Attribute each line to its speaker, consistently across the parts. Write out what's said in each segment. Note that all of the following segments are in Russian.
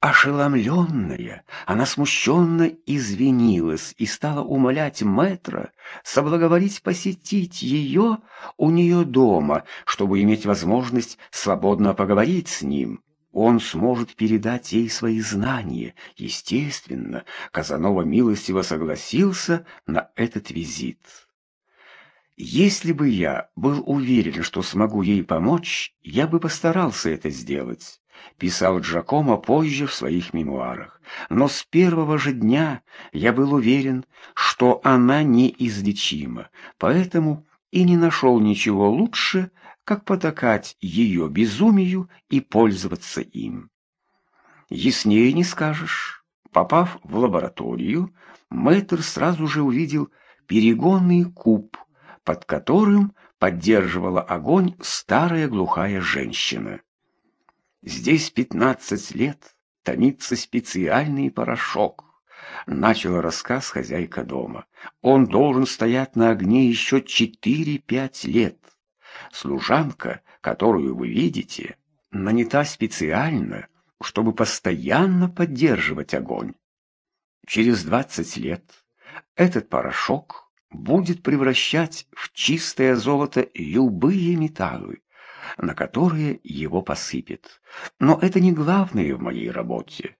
Speaker 1: Ошеломленная, она смущенно извинилась и стала умолять мэтра соблаговорить посетить ее у нее дома, чтобы иметь возможность свободно поговорить с ним. Он сможет передать ей свои знания. Естественно, Казанова милостиво согласился на этот визит. Если бы я был уверен, что смогу ей помочь, я бы постарался это сделать писал Джакомо позже в своих мемуарах. Но с первого же дня я был уверен, что она неизлечима, поэтому и не нашел ничего лучше, как потакать ее безумию и пользоваться им. Яснее не скажешь. Попав в лабораторию, мэтр сразу же увидел перегонный куб, под которым поддерживала огонь старая глухая женщина. Здесь пятнадцать лет томится специальный порошок. Начала рассказ хозяйка дома. Он должен стоять на огне еще четыре-пять лет. Служанка, которую вы видите, нанята специально, чтобы постоянно поддерживать огонь. Через двадцать лет этот порошок будет превращать в чистое золото любые металлы, на которые его посыпет. Но это не главное в моей работе.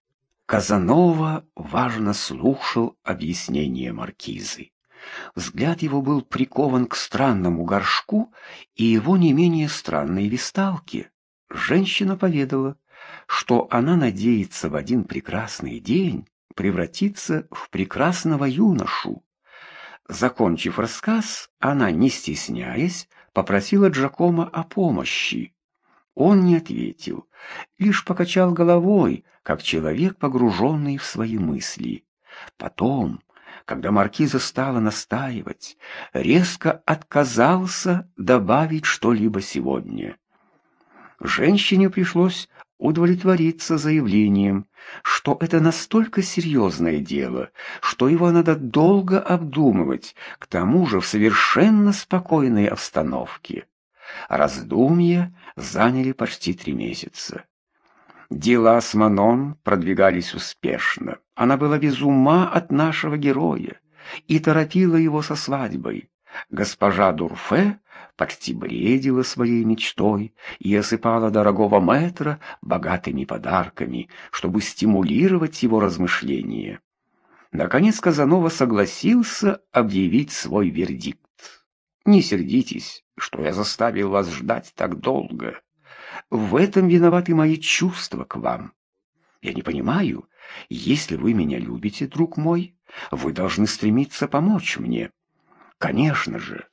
Speaker 1: Казанова важно слушал объяснение маркизы. Взгляд его был прикован к странному горшку и его не менее странной висталке. Женщина поведала, что она надеется в один прекрасный день превратиться в прекрасного юношу. Закончив рассказ, она, не стесняясь, попросила Джакома о помощи. Он не ответил, лишь покачал головой, как человек, погруженный в свои мысли. Потом, когда маркиза стала настаивать, резко отказался добавить что-либо сегодня. Женщине пришлось удовлетвориться заявлением, что это настолько серьезное дело, что его надо долго обдумывать, к тому же в совершенно спокойной обстановке. Раздумья заняли почти три месяца. Дела с Манон продвигались успешно. Она была без ума от нашего героя и торопила его со свадьбой. Госпожа Дурфе почти бредила своей мечтой и осыпала дорогого мэтра богатыми подарками, чтобы стимулировать его размышления. Наконец Казанова согласился объявить свой вердикт. «Не сердитесь, что я заставил вас ждать так долго. В этом виноваты мои чувства к вам. Я не понимаю, если вы меня любите, друг мой, вы должны стремиться помочь мне. Конечно же,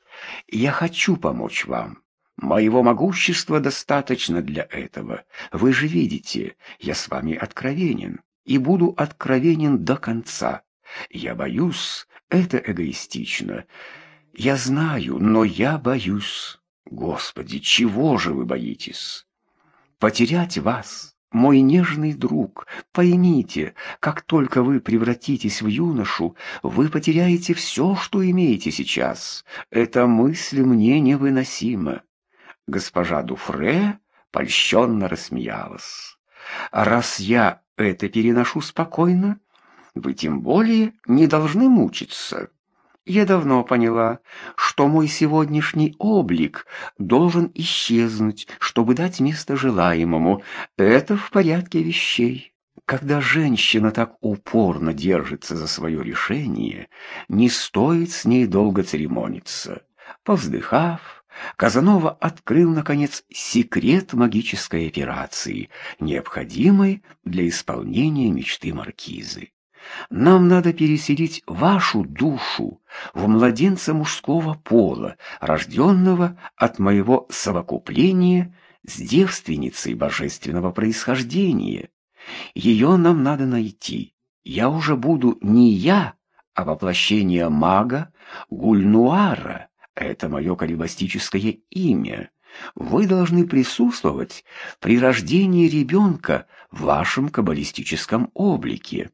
Speaker 1: я хочу помочь вам. Моего могущества достаточно для этого. Вы же видите, я с вами откровенен и буду откровенен до конца. Я боюсь, это эгоистично. Я знаю, но я боюсь. Господи, чего же вы боитесь? Потерять вас мой нежный друг, поймите, как только вы превратитесь в юношу, вы потеряете все, что имеете сейчас. Эта мысль мне невыносима. Госпожа Дуфре польщенно рассмеялась. Раз я это переношу спокойно, вы тем более не должны мучиться. Я давно поняла, что мой сегодняшний облик должен исчезнуть, чтобы дать место желаемому. Это в порядке вещей. Когда женщина так упорно держится за свое решение, не стоит с ней долго церемониться. Повздыхав, Казанова открыл, наконец, секрет магической операции, необходимой для исполнения мечты маркизы. Нам надо переселить вашу душу в младенца мужского пола, рожденного от моего совокупления с девственницей божественного происхождения. Ее нам надо найти. Я уже буду не я, а воплощение мага Гульнуара. Это мое калибастическое имя. Вы должны присутствовать при рождении ребенка в вашем каббалистическом облике.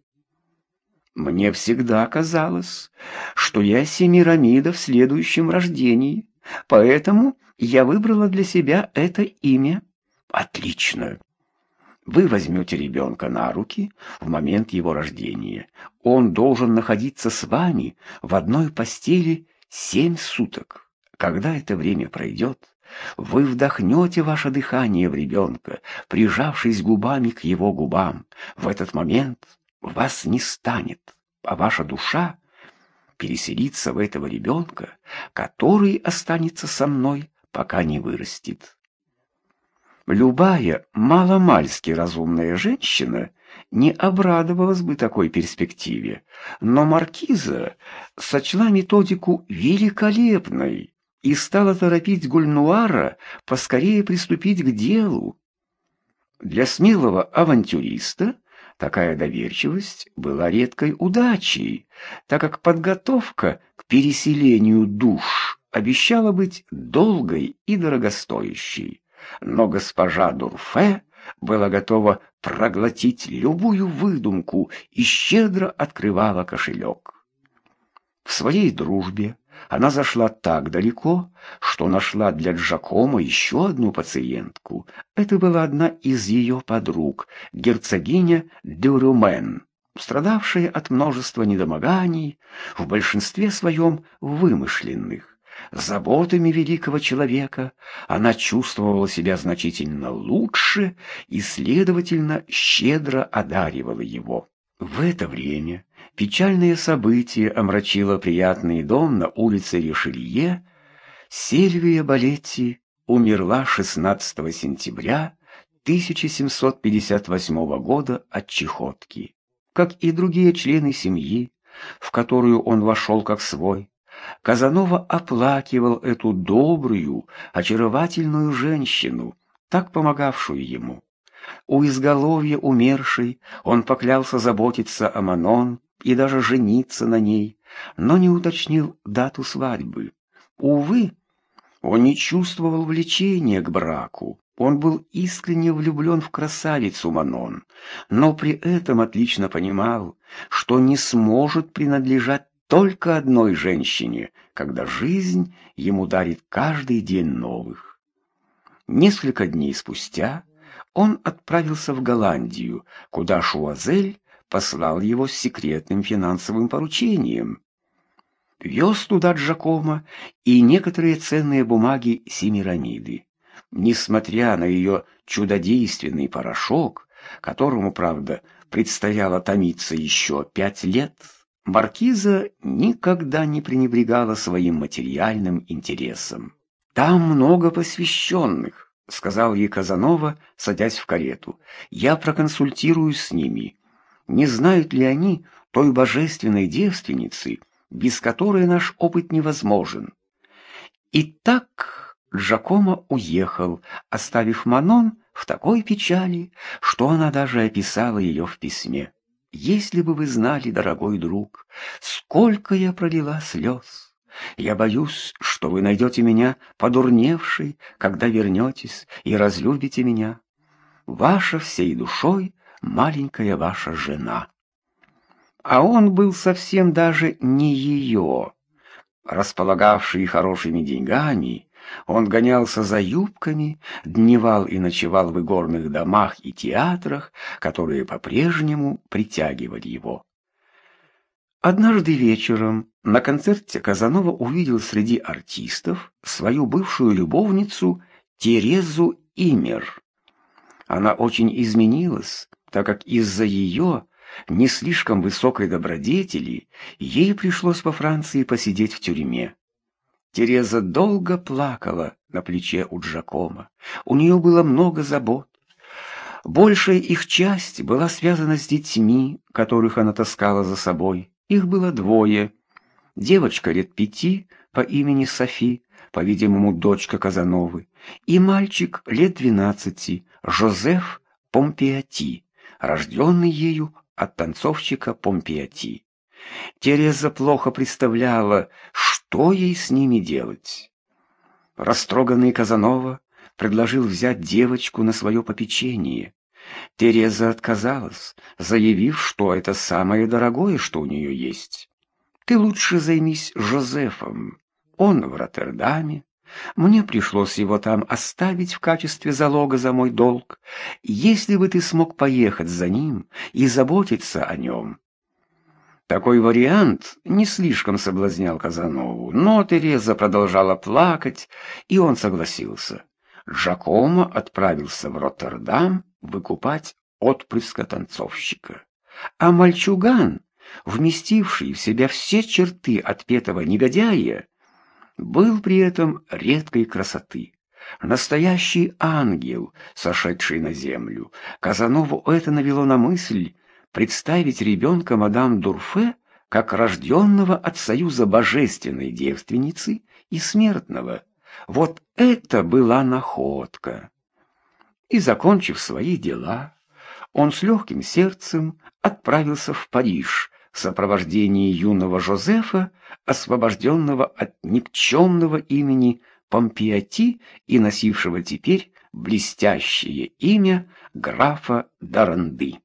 Speaker 1: Мне всегда казалось, что я Семирамида в следующем рождении, поэтому я выбрала для себя это имя. Отлично. Вы возьмете ребенка на руки в момент его рождения. Он должен находиться с вами в одной постели семь суток. Когда это время пройдет, вы вдохнете ваше дыхание в ребенка, прижавшись губами к его губам. В этот момент вас не станет, а ваша душа переселится в этого ребенка, который останется со мной, пока не вырастет. Любая маломальски разумная женщина не обрадовалась бы такой перспективе, но маркиза сочла методику великолепной и стала торопить Гульнуара поскорее приступить к делу. Для смелого авантюриста такая доверчивость была редкой удачей, так как подготовка к переселению душ обещала быть долгой и дорогостоящей но госпожа Дурфе была готова проглотить любую выдумку и щедро открывала кошелек. В своей дружбе она зашла так далеко, что нашла для Джакома еще одну пациентку. Это была одна из ее подруг, герцогиня Дюрюмен, страдавшая от множества недомоганий, в большинстве своем вымышленных заботами великого человека она чувствовала себя значительно лучше и, следовательно, щедро одаривала его. В это время печальное событие омрачило приятный дом на улице Ришелье. Сильвия Балетти умерла 16 сентября 1758 года от чехотки. Как и другие члены семьи, в которую он вошел как свой, Казанова оплакивал эту добрую, очаровательную женщину, так помогавшую ему. У изголовья умершей он поклялся заботиться о Манон и даже жениться на ней, но не уточнил дату свадьбы. Увы, он не чувствовал влечения к браку. Он был искренне влюблен в красавицу Манон, но при этом отлично понимал, что не сможет принадлежать только одной женщине, когда жизнь ему дарит каждый день новых. Несколько дней спустя он отправился в Голландию, куда Шуазель послал его с секретным финансовым поручением. Вез туда Джакома и некоторые ценные бумаги Семирамиды. Несмотря на ее чудодейственный порошок, которому, правда, предстояло томиться еще пять лет, Маркиза никогда не пренебрегала своим материальным интересом. «Там много посвященных», — сказал ей Казанова, садясь в карету. «Я проконсультируюсь с ними. Не знают ли они той божественной девственницы, без которой наш опыт невозможен?» И так Джакомо уехал, оставив Манон в такой печали, что она даже описала ее в письме. Если бы вы знали, дорогой друг, сколько я пролила слез. Я боюсь, что вы найдете меня подурневшей, когда вернетесь и разлюбите меня. Ваша всей душой маленькая ваша жена. А он был совсем даже не ее, располагавший хорошими деньгами, он гонялся за юбками, дневал и ночевал в игорных домах и театрах, которые по-прежнему притягивали его. Однажды вечером на концерте Казанова увидел среди артистов свою бывшую любовницу Терезу Имер. Она очень изменилась, так как из-за ее не слишком высокой добродетели ей пришлось во Франции посидеть в тюрьме. Тереза долго плакала на плече у Джакома. У нее было много забот. Большая их часть была связана с детьми, которых она таскала за собой. Их было двое. Девочка лет пяти по имени Софи, по-видимому, дочка Казановы, и мальчик лет двенадцати, Жозеф Помпиати, рожденный ею от танцовщика Помпиати. Тереза плохо представляла, что ей с ними делать. Растроганный Казанова предложил взять девочку на свое попечение. Тереза отказалась, заявив, что это самое дорогое, что у нее есть. «Ты лучше займись Жозефом. Он в Роттердаме. Мне пришлось его там оставить в качестве залога за мой долг. Если бы ты смог поехать за ним и заботиться о нем, такой вариант не слишком соблазнял Казанову, но Тереза продолжала плакать, и он согласился. Джакомо отправился в Роттердам выкупать отпрыска танцовщика. А мальчуган, вместивший в себя все черты отпетого негодяя, был при этом редкой красоты. Настоящий ангел, сошедший на землю. Казанову это навело на мысль, представить ребенка мадам Дурфе как рожденного от союза божественной девственницы и смертного. Вот это была находка. И, закончив свои дела, он с легким сердцем отправился в Париж в сопровождении юного Жозефа, освобожденного от никчемного имени Помпиати и носившего теперь блестящее имя графа Даранды.